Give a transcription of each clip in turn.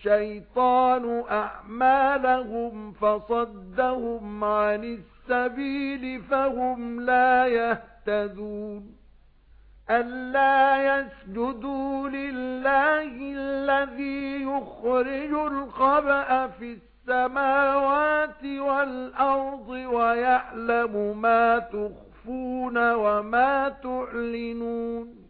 الشَّيْطَانُ أَعْمَالَهُمْ فَصَدَّهُمْ عَنِ السَّبِيلِ فَهُمْ لَا يَهْتَدُونَ. أَلَّا يَسْجُدُوا لِلَّهِ الَّذِي يُخْرِجُ الْخَبْءَ فِي السَّمَاوَاتِ وَالْأَرْضِ وَيَعْلَمُ مَا تُخْفُونَ وَمَا تُعْلِنُونَ.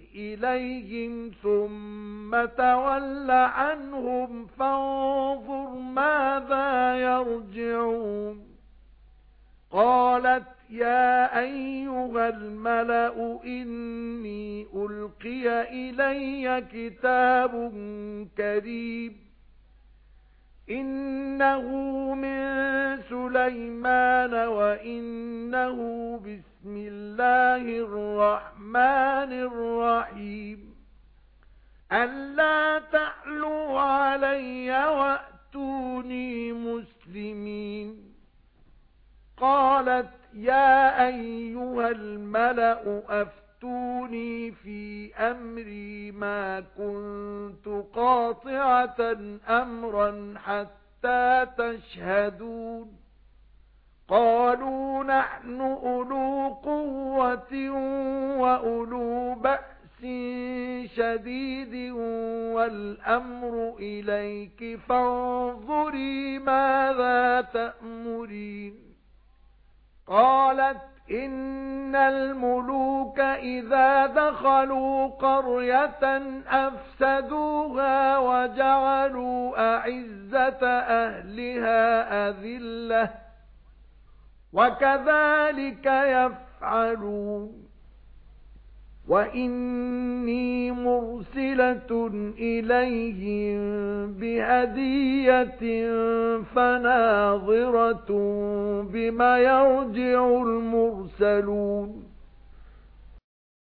إِلَيْهِمْ ثُمَّ تَوَلَّ عَنْهُمْ فَانظُرْ مَاذَا يَرْجِعُونَ. قَالَتْ يَا أَيُّهَا الْمَلَأُ إِنِّي أُلْقِيَ إِلَيَّ كِتَابٌ كَرِيمٌ. إِنَّهُ مِن سُلَيْمَانَ وَإِنَّهُ بِسْمِ اللَّهِ الرَّحْمَنِ الرَّحِيمِ أَلَّا تَعْلُوا عَلَيَّ وَأْتُونِي مُسْلِمِينَ قَالَتْ يَا أَيُّهَا الْمَلَأُ أَفْتُونِي فِي أَمْرِي مَا كُنتُ قَاطِعَةً أَمْرًا حَتَّى تَشْهَدُونَ. قَالُوا نَحْنُ أُولُو قُوَّةٍ وَأُولُو بَأْسٍ شَدِيدٍ وَالْأَمْرُ إِلَيْكِ فَانظُرِي مَاذَا تَأْمُرِينَ. قَالَتْ إِنَّ الْمُلُوكَ إِذَا دَخَلُوا قَرْيَةً أَفْسَدُوهَا وَجَعَلُوا أَعِزَّةَ أَهْلِهَا أَذِلَّةً وَكَذَلِكَ يَفْعَلُونَ وَإِنِّي مُرْسِلَةٌ إِلَيْهِمْ بِهَدِيَّةٍ فَنَاظِرَةٌ بِمَ يَرْجِعُ الْمُرْسَلُونَ